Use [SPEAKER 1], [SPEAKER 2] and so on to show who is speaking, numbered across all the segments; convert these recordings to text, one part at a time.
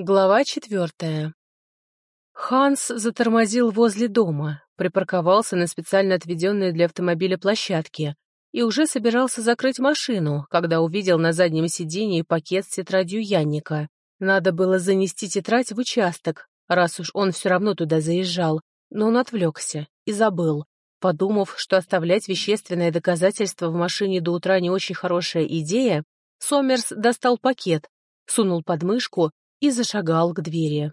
[SPEAKER 1] Глава четвертая. Ханс затормозил возле дома, припарковался на специально отведенной для автомобиля площадке и уже собирался закрыть машину, когда увидел на заднем сидении пакет с тетрадью Янника. Надо было занести тетрадь в участок, раз уж он все равно туда заезжал, но он отвлекся и забыл, подумав, что оставлять вещественное доказательство в машине до утра не очень хорошая идея, Сомерс достал пакет, сунул под мышку и зашагал к двери.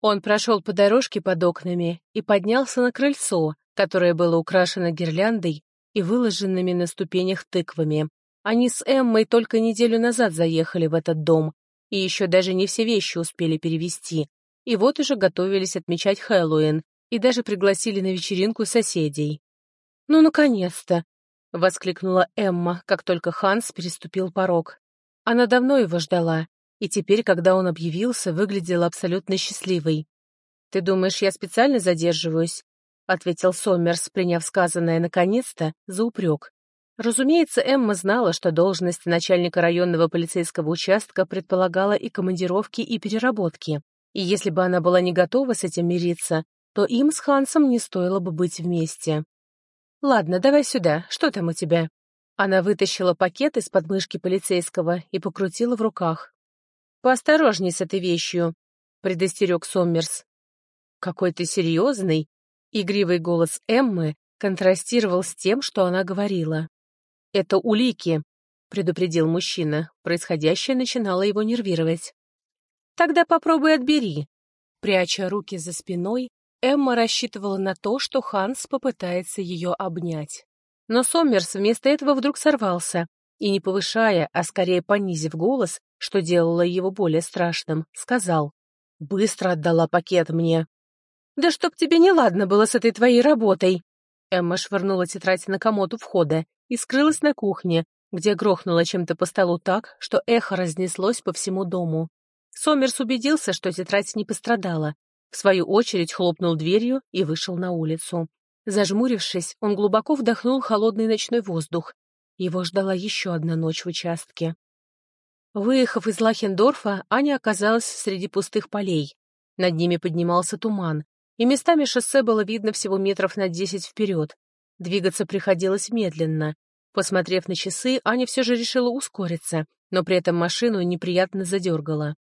[SPEAKER 1] Он прошел по дорожке под окнами и поднялся на крыльцо, которое было украшено гирляндой и выложенными на ступенях тыквами. Они с Эммой только неделю назад заехали в этот дом, и еще даже не все вещи успели перевести. И вот уже готовились отмечать Хэллоуин, и даже пригласили на вечеринку соседей. «Ну, наконец-то!» — воскликнула Эмма, как только Ханс переступил порог. Она давно его ждала, и теперь, когда он объявился, выглядела абсолютно счастливой. «Ты думаешь, я специально задерживаюсь?» — ответил Сомерс, приняв сказанное «наконец-то» за упрек. Разумеется, Эмма знала, что должность начальника районного полицейского участка предполагала и командировки, и переработки. И если бы она была не готова с этим мириться, то им с Хансом не стоило бы быть вместе. «Ладно, давай сюда. Что там у тебя?» Она вытащила пакет из подмышки полицейского и покрутила в руках. «Поосторожней с этой вещью», — предостерег Соммерс. «Какой ты серьезный?» Игривый голос Эммы контрастировал с тем, что она говорила. «Это улики», — предупредил мужчина. Происходящее начинало его нервировать. «Тогда попробуй отбери». Пряча руки за спиной, Эмма рассчитывала на то, что Ханс попытается ее обнять. Но Соммерс вместо этого вдруг сорвался и, не повышая, а скорее понизив голос, что делало его более страшным, сказал. «Быстро отдала пакет мне». «Да чтоб тебе не ладно было с этой твоей работой!» Эмма швырнула тетрадь на комод у входа и скрылась на кухне, где грохнула чем-то по столу так, что эхо разнеслось по всему дому. Сомерс убедился, что тетрадь не пострадала. В свою очередь хлопнул дверью и вышел на улицу. Зажмурившись, он глубоко вдохнул холодный ночной воздух. Его ждала еще одна ночь в участке. Выехав из Лахендорфа, Аня оказалась среди пустых полей. Над ними поднимался туман, и местами шоссе было видно всего метров на десять вперед. Двигаться приходилось медленно. Посмотрев на часы, Аня все же решила ускориться, но при этом машину неприятно задергала.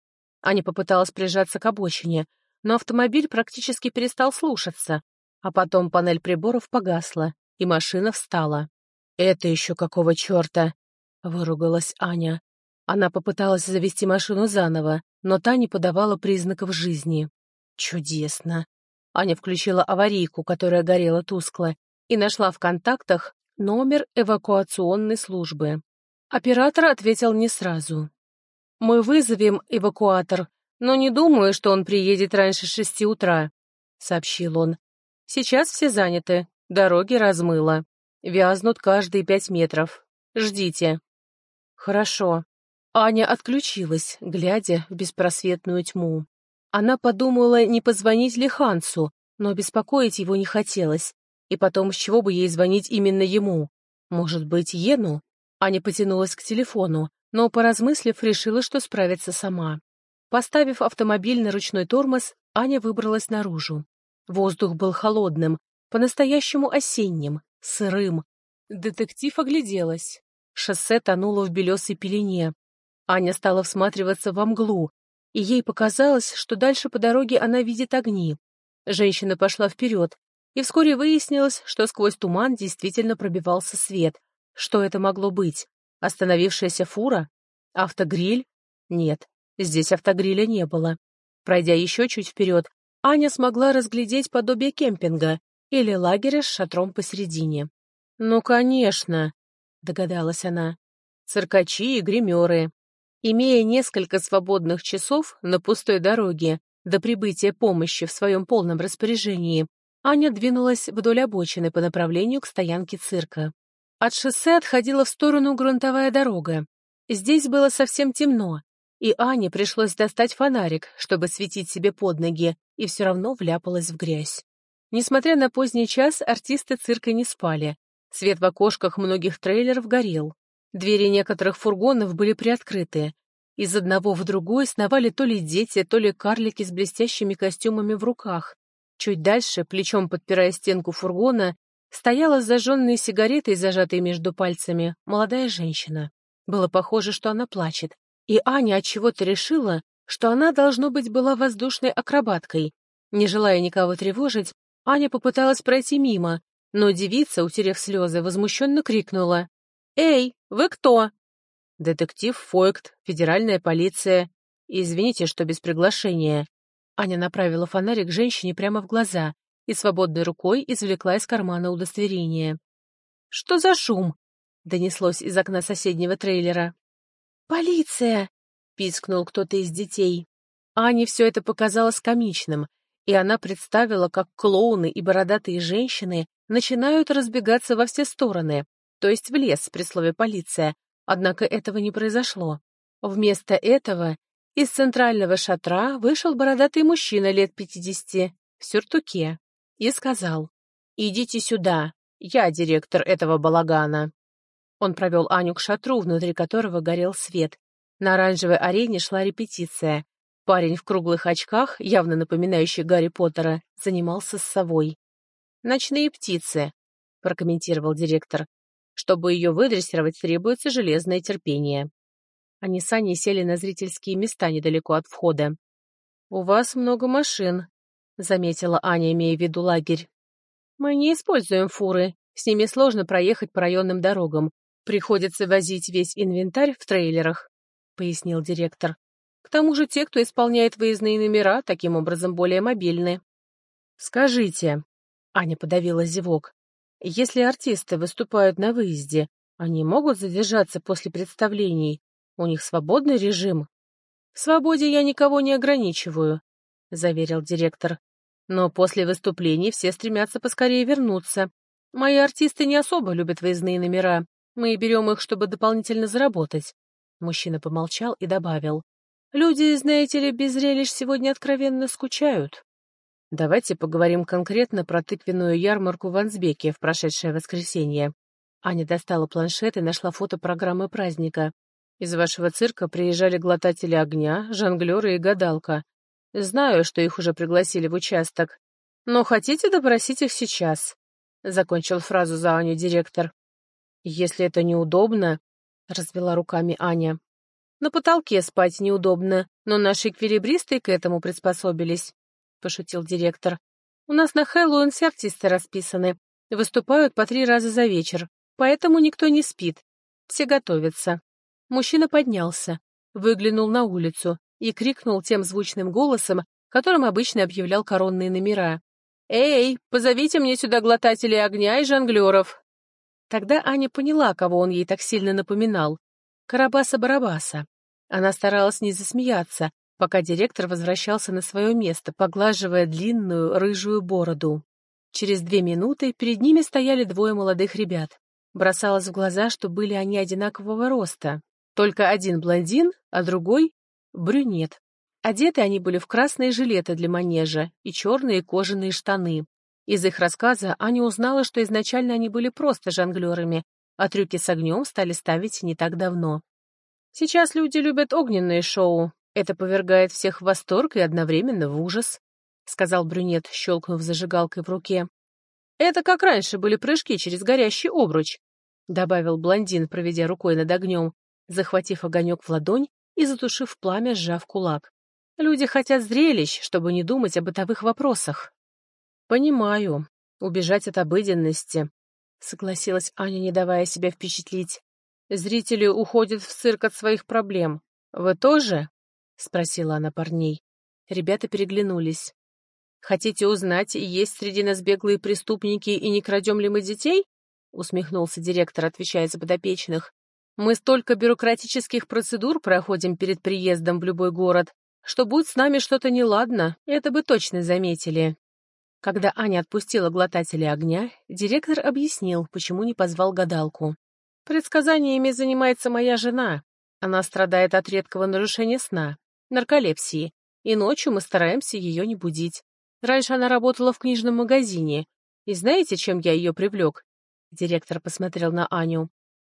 [SPEAKER 1] Аня попыталась прижаться к обочине, но автомобиль практически перестал слушаться, а потом панель приборов погасла, и машина встала. «Это еще какого черта?» — выругалась Аня. Она попыталась завести машину заново, но та не подавала признаков жизни. Чудесно. Аня включила аварийку, которая горела тускло, и нашла в контактах номер эвакуационной службы. Оператор ответил не сразу. «Мы вызовем эвакуатор, но не думаю, что он приедет раньше шести утра», — сообщил он. «Сейчас все заняты, дороги размыло. Вязнут каждые пять метров. Ждите». «Хорошо», Аня отключилась, глядя в беспросветную тьму. Она подумала, не позвонить ли Хансу, но беспокоить его не хотелось. И потом, с чего бы ей звонить именно ему? Может быть, Ену? Аня потянулась к телефону, но, поразмыслив, решила, что справится сама. Поставив автомобиль на ручной тормоз, Аня выбралась наружу. Воздух был холодным, по-настоящему осенним, сырым. Детектив огляделась. Шоссе тонуло в белесой пелене. Аня стала всматриваться во мглу, и ей показалось, что дальше по дороге она видит огни. Женщина пошла вперед, и вскоре выяснилось, что сквозь туман действительно пробивался свет. Что это могло быть? Остановившаяся фура? Автогриль? Нет, здесь автогриля не было. Пройдя еще чуть вперед, Аня смогла разглядеть подобие кемпинга или лагеря с шатром посередине. «Ну, конечно», — догадалась она. «Циркачи и гримеры, Имея несколько свободных часов на пустой дороге до прибытия помощи в своем полном распоряжении, Аня двинулась вдоль обочины по направлению к стоянке цирка. От шоссе отходила в сторону грунтовая дорога. Здесь было совсем темно, и Ане пришлось достать фонарик, чтобы светить себе под ноги, и все равно вляпалась в грязь. Несмотря на поздний час, артисты цирка не спали. Свет в окошках многих трейлеров горел. Двери некоторых фургонов были приоткрыты. Из одного в другой сновали то ли дети, то ли карлики с блестящими костюмами в руках. Чуть дальше, плечом подпирая стенку фургона, стояла с зажженной сигаретой, зажатой между пальцами, молодая женщина. Было похоже, что она плачет. И Аня от чего то решила, что она, должно быть, была воздушной акробаткой. Не желая никого тревожить, Аня попыталась пройти мимо, но девица, утерев слезы, возмущенно крикнула. «Эй, вы кто?» «Детектив Фойкт, федеральная полиция. Извините, что без приглашения». Аня направила фонарик женщине прямо в глаза и свободной рукой извлекла из кармана удостоверение. «Что за шум?» — донеслось из окна соседнего трейлера. «Полиция!» — пискнул кто-то из детей. Ане все это показалось комичным, и она представила, как клоуны и бородатые женщины начинают разбегаться во все стороны, то есть в лес при слове «полиция», однако этого не произошло. Вместо этого из центрального шатра вышел бородатый мужчина лет пятидесяти в сюртуке и сказал «Идите сюда, я директор этого балагана». Он провел Аню к шатру, внутри которого горел свет. На оранжевой арене шла репетиция. Парень в круглых очках, явно напоминающий Гарри Поттера, занимался с совой. «Ночные птицы», — прокомментировал директор. «Чтобы ее выдрессировать, требуется железное терпение». Они с Аней сели на зрительские места недалеко от входа. «У вас много машин», — заметила Аня, имея в виду лагерь. «Мы не используем фуры. С ними сложно проехать по районным дорогам. Приходится возить весь инвентарь в трейлерах», — пояснил директор. «К тому же те, кто исполняет выездные номера, таким образом более мобильны». «Скажите», Аня подавила зевок. Если артисты выступают на выезде, они могут задержаться после представлений? У них свободный режим? В свободе я никого не ограничиваю, заверил директор. Но после выступлений все стремятся поскорее вернуться. Мои артисты не особо любят выездные номера. Мы берем их, чтобы дополнительно заработать. Мужчина помолчал и добавил. Люди, знаете ли, без зрелищ сегодня откровенно скучают. Давайте поговорим конкретно про тыквенную ярмарку в Ансбеке в прошедшее воскресенье. Аня достала планшет и нашла фото программы праздника. Из вашего цирка приезжали глотатели огня, жонглеры и гадалка. Знаю, что их уже пригласили в участок. Но хотите допросить их сейчас? Закончил фразу за Аню директор. Если это неудобно, развела руками Аня. На потолке спать неудобно, но наши эквилибристы к этому приспособились пошутил директор. «У нас на Хэллоуин все артисты расписаны. Выступают по три раза за вечер, поэтому никто не спит. Все готовятся». Мужчина поднялся, выглянул на улицу и крикнул тем звучным голосом, которым обычно объявлял коронные номера. «Эй, позовите мне сюда глотателей огня и жонглеров!» Тогда Аня поняла, кого он ей так сильно напоминал. Карабаса-Барабаса. Она старалась не засмеяться, пока директор возвращался на свое место, поглаживая длинную рыжую бороду. Через две минуты перед ними стояли двое молодых ребят. Бросалось в глаза, что были они одинакового роста. Только один блондин, а другой — брюнет. Одеты они были в красные жилеты для манежа и черные кожаные штаны. Из их рассказа Аня узнала, что изначально они были просто жонглерами, а трюки с огнем стали ставить не так давно. Сейчас люди любят огненные шоу, это повергает всех в восторг и одновременно в ужас», — сказал брюнет, щелкнув зажигалкой в руке. «Это как раньше были прыжки через горящий обруч», — добавил блондин, проведя рукой над огнем, захватив огонек в ладонь и затушив пламя, сжав кулак. «Люди хотят зрелищ, чтобы не думать о бытовых вопросах». «Понимаю. Убежать от обыденности», — согласилась Аня, не давая себя впечатлить. «Зрители уходят в цирк от своих проблем. Вы тоже?» — спросила она парней. Ребята переглянулись. «Хотите узнать, есть среди нас беглые преступники и не крадем ли мы детей?» — усмехнулся директор, отвечая за подопечных. «Мы столько бюрократических процедур проходим перед приездом в любой город, что будь с нами что-то неладно, это бы точно заметили». Когда Аня отпустила глотателя огня, директор объяснил, почему не позвал гадалку. «Предсказаниями занимается моя жена. Она страдает от редкого нарушения сна нарколепсии, и ночью мы стараемся ее не будить. Раньше она работала в книжном магазине. И знаете, чем я ее привлек? Директор посмотрел на Аню.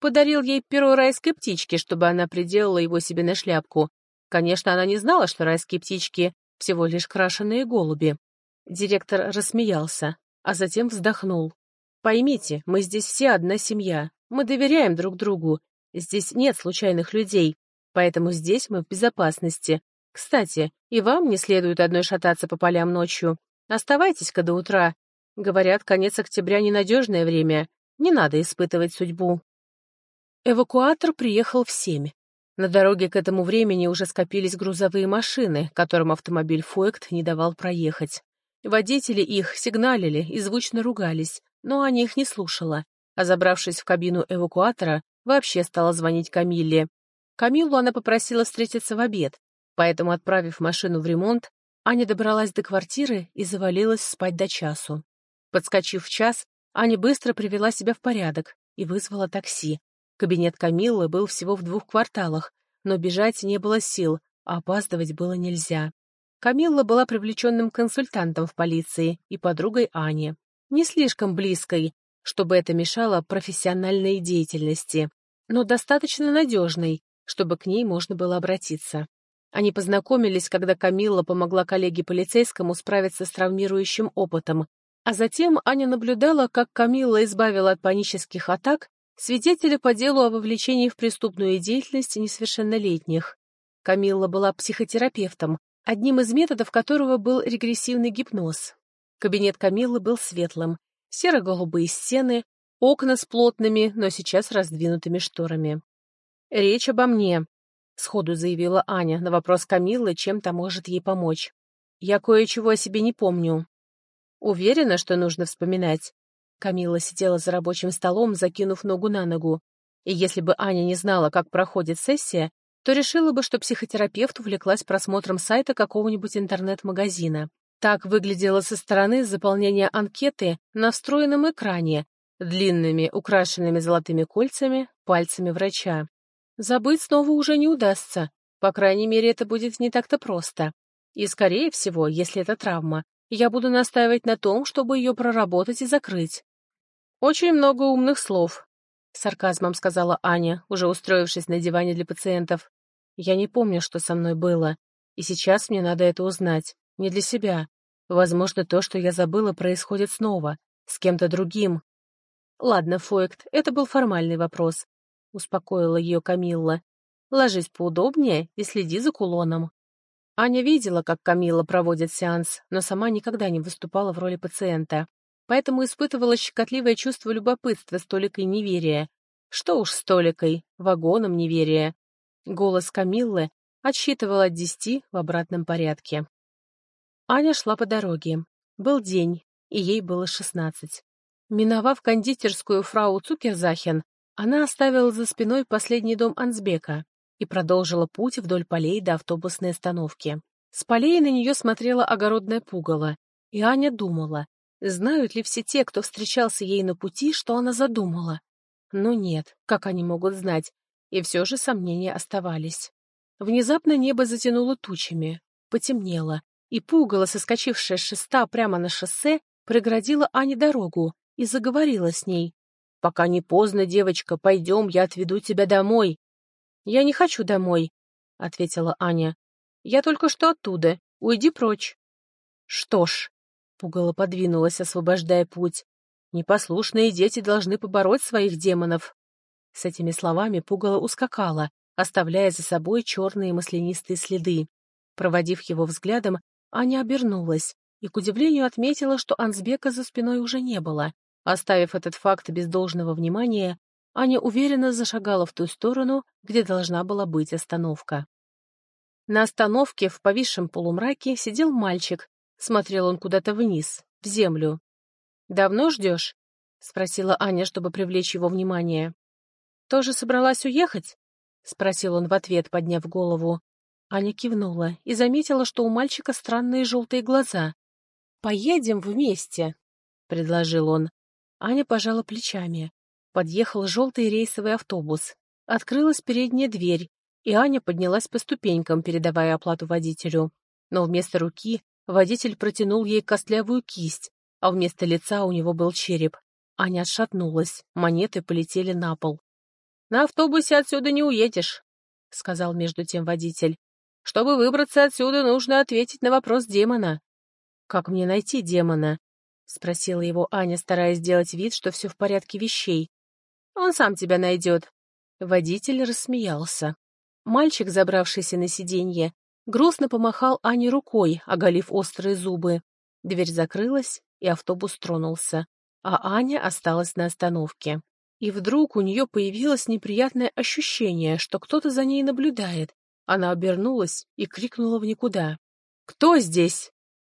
[SPEAKER 1] подарил ей перо райской птички, чтобы она приделала его себе на шляпку. Конечно, она не знала, что райские птички — всего лишь крашеные голуби. Директор рассмеялся, а затем вздохнул. «Поймите, мы здесь все одна семья. Мы доверяем друг другу. Здесь нет случайных людей, поэтому здесь мы в безопасности. Кстати, и вам не следует одной шататься по полям ночью. Оставайтесь-ка до утра. Говорят, конец октября — ненадежное время. Не надо испытывать судьбу». Эвакуатор приехал в семь. На дороге к этому времени уже скопились грузовые машины, которым автомобиль «Фуэкт» не давал проехать. Водители их сигналили и звучно ругались, но Аня их не слушала, а забравшись в кабину эвакуатора, вообще стала звонить Камилле. Камиллу она попросила встретиться в обед, поэтому, отправив машину в ремонт, Аня добралась до квартиры и завалилась спать до часу. Подскочив в час, Аня быстро привела себя в порядок и вызвала такси. Кабинет Камиллы был всего в двух кварталах, но бежать не было сил, а опаздывать было нельзя. Камилла была привлеченным консультантом в полиции и подругой Ани. Не слишком близкой, чтобы это мешало профессиональной деятельности, но достаточно надежной, чтобы к ней можно было обратиться. Они познакомились, когда Камилла помогла коллеге полицейскому справиться с травмирующим опытом, а затем Аня наблюдала, как Камилла избавила от панических атак свидетеля по делу о вовлечении в преступную деятельность несовершеннолетних. Камилла была психотерапевтом, одним из методов которого был регрессивный гипноз. Кабинет Камиллы был светлым, серо-голубые стены, окна с плотными, но сейчас раздвинутыми шторами. «Речь обо мне», — сходу заявила Аня на вопрос Камиллы, чем то может ей помочь. «Я кое-чего о себе не помню». «Уверена, что нужно вспоминать?» Камилла сидела за рабочим столом, закинув ногу на ногу. И если бы Аня не знала, как проходит сессия, то решила бы, что психотерапевт увлеклась просмотром сайта какого-нибудь интернет-магазина. Так выглядело со стороны заполнение анкеты на встроенном экране, длинными, украшенными золотыми кольцами, пальцами врача. Забыть снова уже не удастся, по крайней мере, это будет не так-то просто. И, скорее всего, если это травма, я буду настаивать на том, чтобы ее проработать и закрыть. Очень много умных слов, — сарказмом сказала Аня, уже устроившись на диване для пациентов. Я не помню, что со мной было, и сейчас мне надо это узнать. Не для себя. Возможно, то, что я забыла, происходит снова, с кем-то другим. Ладно, Фоект, это был формальный вопрос, — успокоила ее Камилла. Ложись поудобнее и следи за кулоном. Аня видела, как Камилла проводит сеанс, но сама никогда не выступала в роли пациента, поэтому испытывала щекотливое чувство любопытства с толикой неверия. Что уж с толикой, вагоном неверия. Голос Камиллы отсчитывал от десяти в обратном порядке. Аня шла по дороге. Был день, и ей было шестнадцать. Миновав кондитерскую фрау Цукерзахен, она оставила за спиной последний дом Ансбека и продолжила путь вдоль полей до автобусной остановки. С полей на нее смотрела огородная пугало, и Аня думала, знают ли все те, кто встречался ей на пути, что она задумала. Но нет, как они могут знать, и все же сомнения оставались. Внезапно небо затянуло тучами, потемнело, и пугало, соскочившая с шеста прямо на шоссе, преградила Ане дорогу и заговорила с ней. «Пока не поздно, девочка, пойдем, я отведу тебя домой». «Я не хочу домой», — ответила Аня. «Я только что оттуда. Уйди прочь». «Что ж», — пугало подвинулась, освобождая путь, «непослушные дети должны побороть своих демонов». С этими словами пугало ускакала, оставляя за собой черные маслянистые следы. Проводив его взглядом, Аня обернулась и, к удивлению, отметила, что Ансбека за спиной уже не было. Оставив этот факт без должного внимания, Аня уверенно зашагала в ту сторону, где должна была быть остановка. На остановке в повисшем полумраке сидел мальчик. Смотрел он куда-то вниз, в землю. «Давно ждешь?» — спросила Аня, чтобы привлечь его внимание. «Тоже собралась уехать?» — спросил он в ответ, подняв голову. Аня кивнула и заметила, что у мальчика странные желтые глаза. «Поедем вместе», — предложил он. Аня пожала плечами. Подъехал желтый рейсовый автобус. Открылась передняя дверь, и Аня поднялась по ступенькам, передавая оплату водителю. Но вместо руки водитель протянул ей костлявую кисть, а вместо лица у него был череп. Аня отшатнулась, монеты полетели на пол. на автобусе отсюда не уедешь», — сказал между тем водитель. «Чтобы выбраться отсюда, нужно ответить на вопрос демона». «Как мне найти демона?» — спросила его Аня, стараясь сделать вид, что все в порядке вещей. «Он сам тебя найдет». Водитель рассмеялся. Мальчик, забравшийся на сиденье, грустно помахал Ане рукой, оголив острые зубы. Дверь закрылась, и автобус тронулся, а Аня осталась на остановке. И вдруг у нее появилось неприятное ощущение, что кто-то за ней наблюдает. Она обернулась и крикнула в никуда. «Кто здесь?»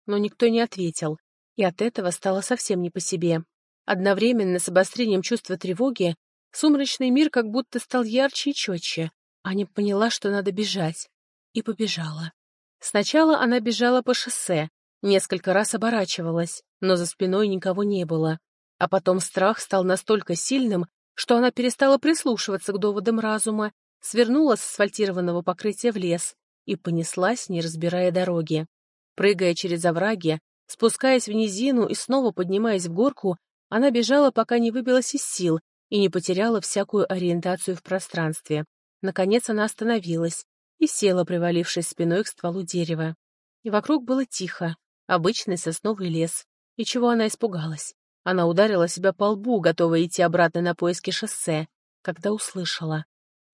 [SPEAKER 1] Но никто не ответил, и от этого стало совсем не по себе. Одновременно с обострением чувства тревоги сумрачный мир как будто стал ярче и четче. Аня поняла, что надо бежать, и побежала. Сначала она бежала по шоссе, несколько раз оборачивалась, но за спиной никого не было. А потом страх стал настолько сильным, что она перестала прислушиваться к доводам разума, свернула с асфальтированного покрытия в лес и понеслась, не разбирая дороги. Прыгая через овраги, спускаясь в низину и снова поднимаясь в горку, она бежала, пока не выбилась из сил и не потеряла всякую ориентацию в пространстве. Наконец она остановилась и села, привалившись спиной к стволу дерева. И вокруг было тихо, обычный сосновый лес. И чего она испугалась? Она ударила себя по лбу, готовая идти обратно на поиски шоссе, когда услышала.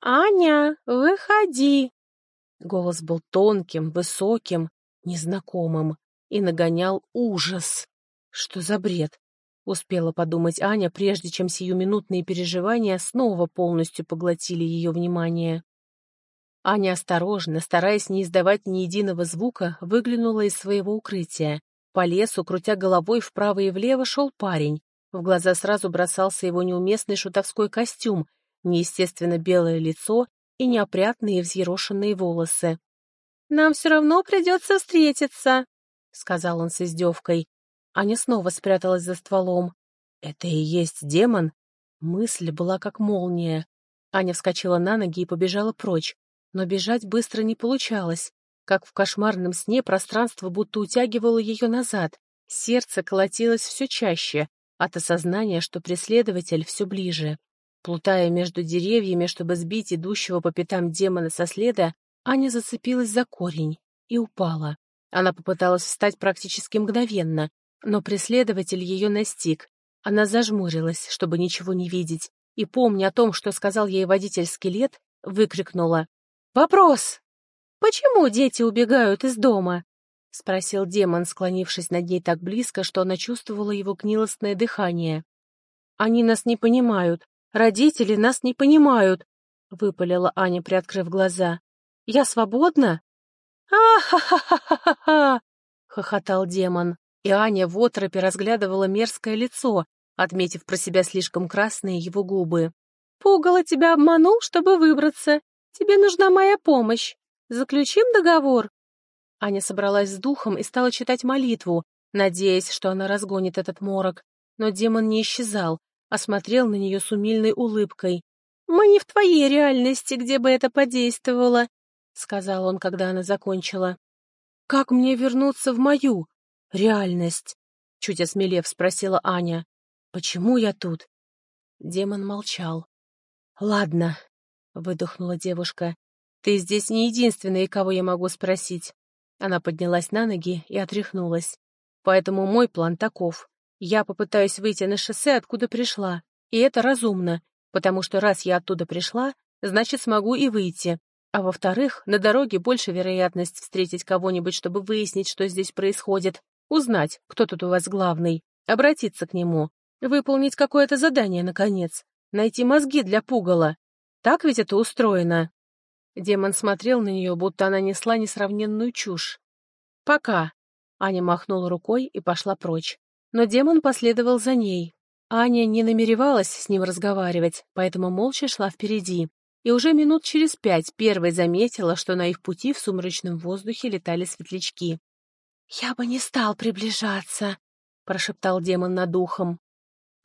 [SPEAKER 1] «Аня, выходи!» Голос был тонким, высоким, незнакомым и нагонял ужас. Что за бред? Успела подумать Аня, прежде чем сиюминутные переживания снова полностью поглотили ее внимание. Аня осторожно, стараясь не издавать ни единого звука, выглянула из своего укрытия. По лесу, крутя головой вправо и влево, шел парень. В глаза сразу бросался его неуместный шутовской костюм, неестественно белое лицо и неопрятные взъерошенные волосы. «Нам все равно придется встретиться», — сказал он с издевкой. Аня снова спряталась за стволом. «Это и есть демон?» Мысль была как молния. Аня вскочила на ноги и побежала прочь, но бежать быстро не получалось. Как в кошмарном сне пространство будто утягивало ее назад. Сердце колотилось все чаще от осознания, что преследователь все ближе. Плутая между деревьями, чтобы сбить идущего по пятам демона со следа, Аня зацепилась за корень и упала. Она попыталась встать практически мгновенно, но преследователь ее настиг. Она зажмурилась, чтобы ничего не видеть, и, помня о том, что сказал ей водитель-скелет, выкрикнула «Вопрос!» «Почему дети убегают из дома?» — спросил демон, склонившись над ней так близко, что она чувствовала его гнилостное дыхание. «Они нас не понимают. Родители нас не понимают», — выпалила Аня, приоткрыв глаза. «Я свободна?» «А-ха-ха-ха-ха-ха!» — хохотал демон, и Аня в отропе разглядывала мерзкое лицо, отметив про себя слишком красные его губы. «Пугало тебя обманул, чтобы выбраться. Тебе нужна моя помощь. Заключим договор?» Аня собралась с духом и стала читать молитву, надеясь, что она разгонит этот морок. Но демон не исчезал, а смотрел на нее с умильной улыбкой. «Мы не в твоей реальности, где бы это подействовало», — сказал он, когда она закончила. «Как мне вернуться в мою реальность?» — чуть осмелев спросила Аня. «Почему я тут?» Демон молчал. «Ладно», — выдохнула девушка. «Ты здесь не единственный, кого я могу спросить». Она поднялась на ноги и отряхнулась. «Поэтому мой план таков. Я попытаюсь выйти на шоссе, откуда пришла. И это разумно, потому что раз я оттуда пришла, значит, смогу и выйти. А во-вторых, на дороге больше вероятность встретить кого-нибудь, чтобы выяснить, что здесь происходит, узнать, кто тут у вас главный, обратиться к нему, выполнить какое-то задание, наконец, найти мозги для пугала. Так ведь это устроено?» Демон смотрел на нее, будто она несла несравненную чушь. «Пока!» Аня махнула рукой и пошла прочь. Но демон последовал за ней. Аня не намеревалась с ним разговаривать, поэтому молча шла впереди. И уже минут через пять первой заметила, что на их пути в сумрачном воздухе летали светлячки. «Я бы не стал приближаться», — прошептал демон над ухом.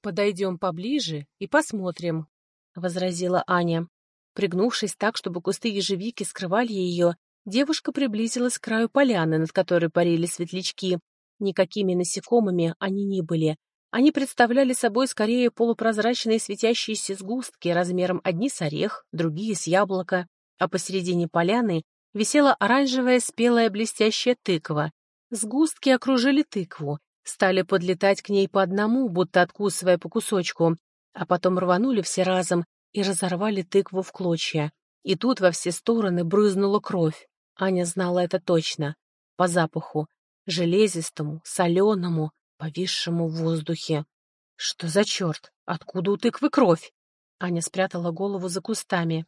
[SPEAKER 1] «Подойдем поближе и посмотрим», — возразила Аня. Пригнувшись так, чтобы кусты ежевики скрывали ее, девушка приблизилась к краю поляны, над которой парили светлячки. Никакими насекомыми они не были, Они представляли собой скорее полупрозрачные светящиеся сгустки размером одни с орех, другие с яблоко, а посередине поляны висела оранжевая спелая блестящая тыква. Сгустки окружили тыкву, стали подлетать к ней по одному, будто откусывая по кусочку, а потом рванули все разом и разорвали тыкву в клочья. И тут во все стороны брызнула кровь. Аня знала это точно. По запаху. Железистому, соленому, повисшему в воздухе. Что за черт? Откуда у тыквы кровь? Аня спрятала голову за кустами.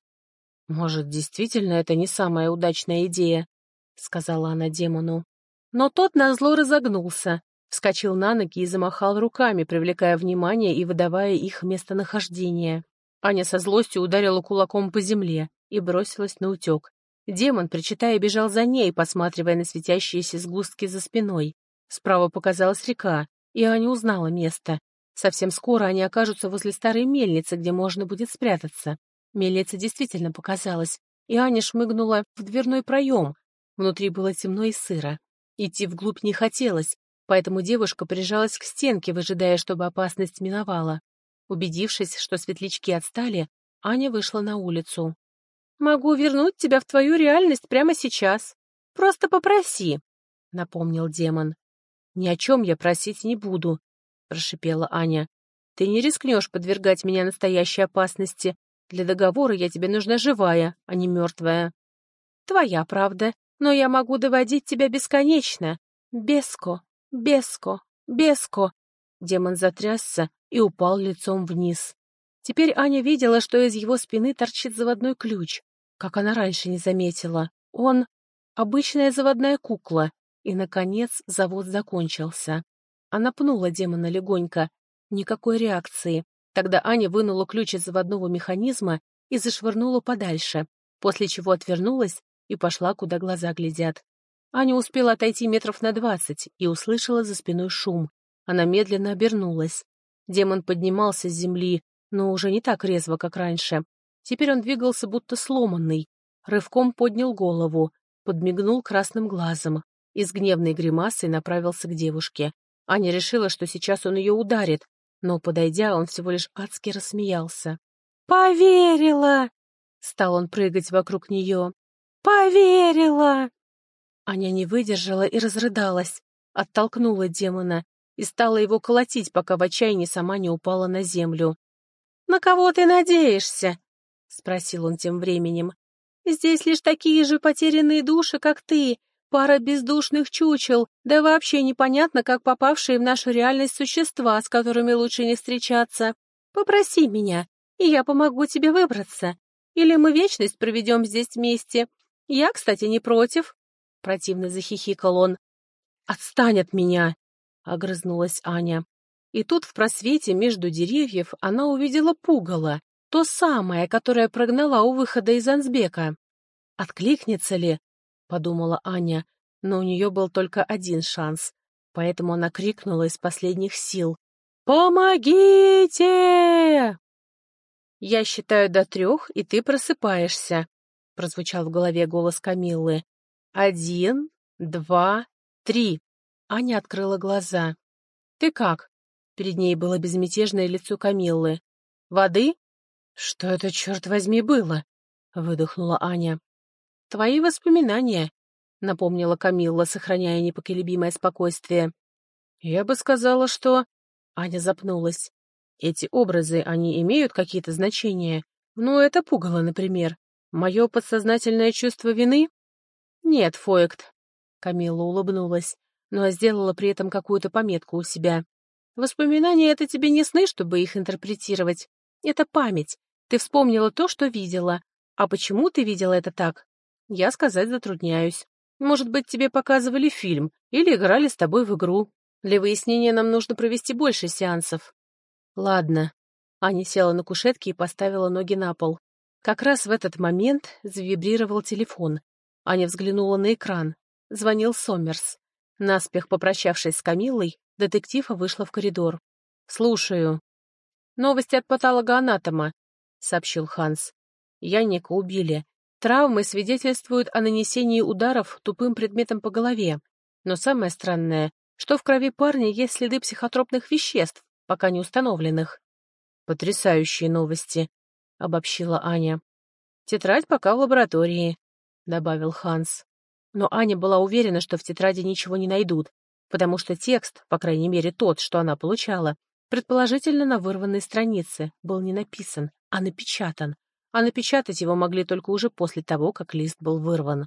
[SPEAKER 1] «Может, действительно это не самая удачная идея?» — сказала она демону. Но тот назло разогнулся, вскочил на ноги и замахал руками, привлекая внимание и выдавая их местонахождение. Аня со злостью ударила кулаком по земле и бросилась на утек. Демон, причитая, бежал за ней, посматривая на светящиеся сгустки за спиной. Справа показалась река, и Аня узнала место. Совсем скоро они окажутся возле старой мельницы, где можно будет спрятаться. Мельница действительно показалась, и Аня шмыгнула в дверной проем. Внутри было темно и сыро. Идти вглубь не хотелось, поэтому девушка прижалась к стенке, выжидая, чтобы опасность миновала. Убедившись, что светлячки отстали, Аня вышла на улицу. «Могу вернуть тебя в твою реальность прямо сейчас. Просто попроси», — напомнил демон. «Ни о чем я просить не буду», — прошипела Аня. «Ты не рискнешь подвергать меня настоящей опасности. Для договора я тебе нужна живая, а не мертвая». «Твоя правда, но я могу доводить тебя бесконечно. Беско, беско, беско». Демон затрясся и упал лицом вниз. Теперь Аня видела, что из его спины торчит заводной ключ, как она раньше не заметила. Он — обычная заводная кукла, и, наконец, завод закончился. Она пнула демона легонько. Никакой реакции. Тогда Аня вынула ключ из заводного механизма и зашвырнула подальше, после чего отвернулась и пошла, куда глаза глядят. Аня успела отойти метров на двадцать и услышала за спиной шум. Она медленно обернулась. Демон поднимался с земли, но уже не так резво, как раньше. Теперь он двигался будто сломанный. Рывком поднял голову, подмигнул красным глазом и с гневной гримасой направился к девушке. Аня решила, что сейчас он ее ударит, но, подойдя, он всего лишь адски рассмеялся. «Поверила!» — стал он прыгать вокруг нее. «Поверила!» Аня не выдержала и разрыдалась, оттолкнула демона и стала его колотить, пока в отчаянии сама не упала на землю. «На кого ты надеешься?» — спросил он тем временем. «Здесь лишь такие же потерянные души, как ты, Пара бездушных чучел, да вообще непонятно, как попавшие в нашу реальность существа, с которыми лучше не встречаться. Попроси меня, и я помогу тебе выбраться. Или мы вечность проведем здесь вместе. Я, кстати, не против. Противно захихикал он. «Отстань от меня!» — огрызнулась Аня. И тут в просвете между деревьев она увидела пугало, то самое, которое прогнала у выхода из Ансбека. Откликнется ли? подумала Аня, но у нее был только один шанс, поэтому она крикнула из последних сил. «Помогите!» «Я считаю до трех, и ты просыпаешься», — прозвучал в голове голос Камиллы. «Один, два, три». Аня открыла глаза. «Ты как?» Перед ней было безмятежное лицо Камиллы. «Воды?» «Что это, черт возьми, было?» — выдохнула Аня. «Твои воспоминания», — напомнила Камилла, сохраняя непоколебимое спокойствие. «Я бы сказала, что...» Аня запнулась. «Эти образы, они имеют какие-то значения? Ну, это пугало, например. Мое подсознательное чувство вины?» «Нет, Фоект», — Камилла улыбнулась, но сделала при этом какую-то пометку у себя. «Воспоминания — это тебе не сны, чтобы их интерпретировать. Это память. Ты вспомнила то, что видела. А почему ты видела это так? Я сказать затрудняюсь. Может быть, тебе показывали фильм или играли с тобой в игру. Для выяснения нам нужно провести больше сеансов. Ладно. Аня села на кушетке и поставила ноги на пол. Как раз в этот момент завибрировал телефон. Аня взглянула на экран. Звонил Сомерс. Наспех попрощавшись с Камиллой, детектива вышла в коридор. «Слушаю». «Новости от патологоанатома», — сообщил Ханс. Яника убили. Травмы свидетельствуют о нанесении ударов тупым предметом по голове. Но самое странное, что в крови парня есть следы психотропных веществ, пока не установленных. «Потрясающие новости», — обобщила Аня. «Тетрадь пока в лаборатории», — добавил Ханс. Но Аня была уверена, что в тетради ничего не найдут, потому что текст, по крайней мере тот, что она получала, предположительно на вырванной странице, был не написан, а напечатан, а напечатать его могли только уже после того, как лист был вырван.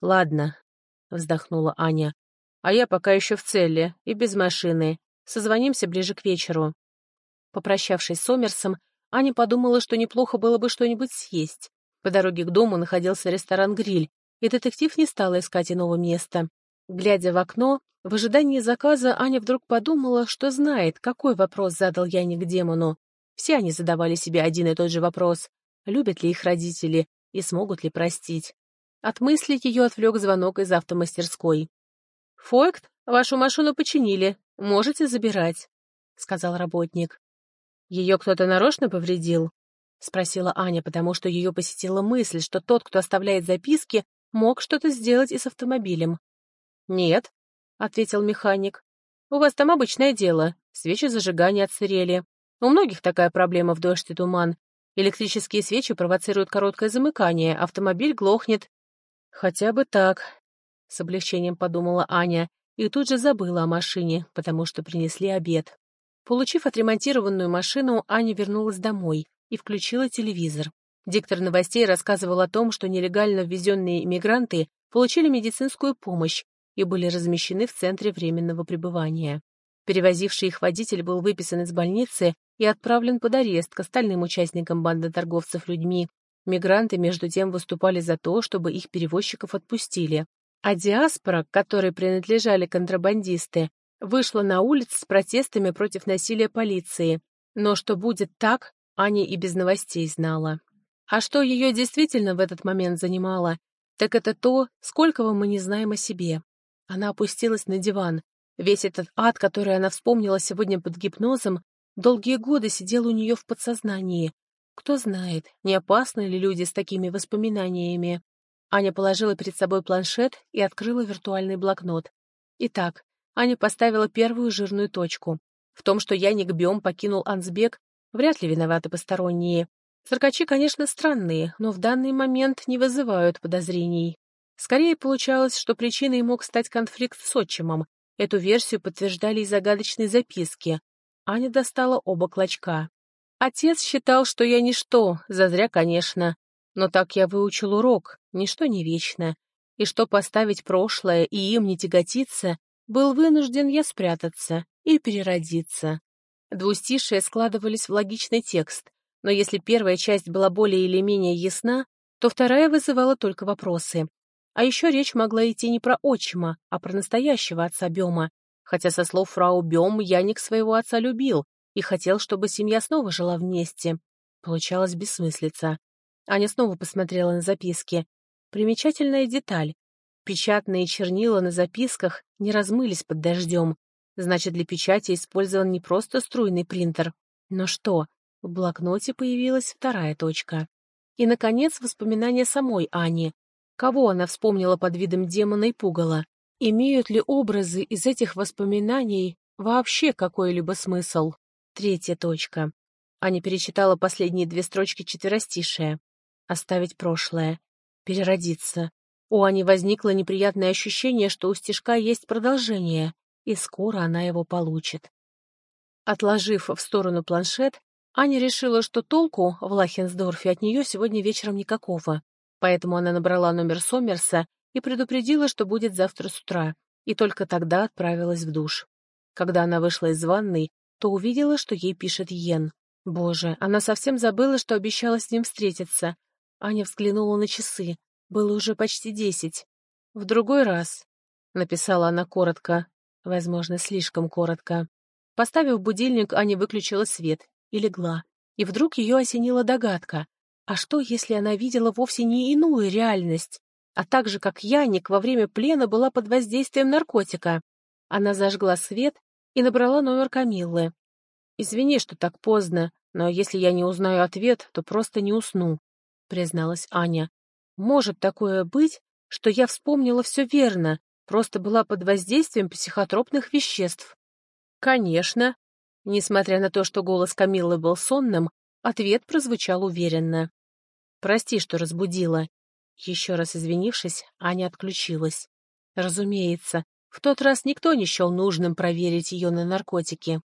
[SPEAKER 1] «Ладно», — вздохнула Аня, — «а я пока еще в цели и без машины. Созвонимся ближе к вечеру». Попрощавшись с Сомерсом, Аня подумала, что неплохо было бы что-нибудь съесть. По дороге к дому находился ресторан-гриль, и детектив не стала искать иного места. Глядя в окно, в ожидании заказа Аня вдруг подумала, что знает, какой вопрос задал Яник демону. Все они задавали себе один и тот же вопрос. Любят ли их родители и смогут ли простить? От мысли ее отвлек звонок из автомастерской. «Фойкт, вашу машину починили. Можете забирать», — сказал работник. «Ее кто-то нарочно повредил?» — спросила Аня, потому что ее посетила мысль, что тот, кто оставляет записки, мог что-то сделать и с автомобилем. «Нет», — ответил механик. «У вас там обычное дело. Свечи зажигания отсырели. У многих такая проблема в дождь и туман. Электрические свечи провоцируют короткое замыкание, автомобиль глохнет». «Хотя бы так», — с облегчением подумала Аня, и тут же забыла о машине, потому что принесли обед. Получив отремонтированную машину, Аня вернулась домой и включила телевизор. Диктор новостей рассказывал о том, что нелегально ввезенные иммигранты получили медицинскую помощь и были размещены в центре временного пребывания. Перевозивший их водитель был выписан из больницы и отправлен под арест к остальным участникам банды торговцев людьми. Мигранты, между тем, выступали за то, чтобы их перевозчиков отпустили. А диаспора, к которой принадлежали контрабандисты, вышла на улицы с протестами против насилия полиции. Но что будет так, Аня и без новостей знала. А что ее действительно в этот момент занимало, так это то, сколького мы не знаем о себе. Она опустилась на диван. Весь этот ад, который она вспомнила сегодня под гипнозом, долгие годы сидел у нее в подсознании. Кто знает, не опасны ли люди с такими воспоминаниями. Аня положила перед собой планшет и открыла виртуальный блокнот. Итак, Аня поставила первую жирную точку. В том, что Яник Бем покинул Ансбек, вряд ли виноваты посторонние. Циркачи, конечно, странные, но в данный момент не вызывают подозрений. Скорее получалось, что причиной мог стать конфликт с отчимом. Эту версию подтверждали и загадочные записки. Аня достала оба клочка. Отец считал, что я ничто, зазря, конечно. Но так я выучил урок, ничто не вечно. И что поставить прошлое и им не тяготиться, был вынужден я спрятаться и переродиться. Двустишие складывались в логичный текст, но если первая часть была более или менее ясна, то вторая вызывала только вопросы. А еще речь могла идти не про отчима, а про настоящего отца Бема, хотя со слов фрау Бем Яник своего отца любил и хотел, чтобы семья снова жила вместе. Получалось бессмыслица. Аня снова посмотрела на записки. Примечательная деталь. Печатные чернила на записках не размылись под дождем. Значит, для печати использован не просто струйный принтер. Но что? В блокноте появилась вторая точка. И, наконец, воспоминания самой Ани. Кого она вспомнила под видом демона и пугала? Имеют ли образы из этих воспоминаний вообще какой-либо смысл? Третья точка. Аня перечитала последние две строчки четверостишия. Оставить прошлое. Переродиться. У Ани возникло неприятное ощущение, что у стишка есть продолжение, и скоро она его получит. Отложив в сторону планшет, Аня решила, что толку в Лахенсдорфе от нее сегодня вечером никакого, поэтому она набрала номер Сомерса и предупредила, что будет завтра с утра, и только тогда отправилась в душ. Когда она вышла из ванной, то увидела, что ей пишет Йен. Боже, она совсем забыла, что обещала с ним встретиться. Аня взглянула на часы. Было уже почти десять. «В другой раз», — написала она коротко, возможно, слишком коротко. Поставив будильник, Аня выключила свет и легла. И вдруг ее осенила догадка. А что, если она видела вовсе не иную реальность, а так же, как Яник во время плена была под воздействием наркотика? Она зажгла свет и набрала номер Камиллы. «Извини, что так поздно, но если я не узнаю ответ, то просто не усну», — призналась Аня. Может такое быть, что я вспомнила все верно, просто была под воздействием психотропных веществ? Конечно. Несмотря на то, что голос Камиллы был сонным, ответ прозвучал уверенно. «Прости, что разбудила». Еще раз извинившись, Аня отключилась. Разумеется, в тот раз никто не счел нужным проверить ее на наркотики.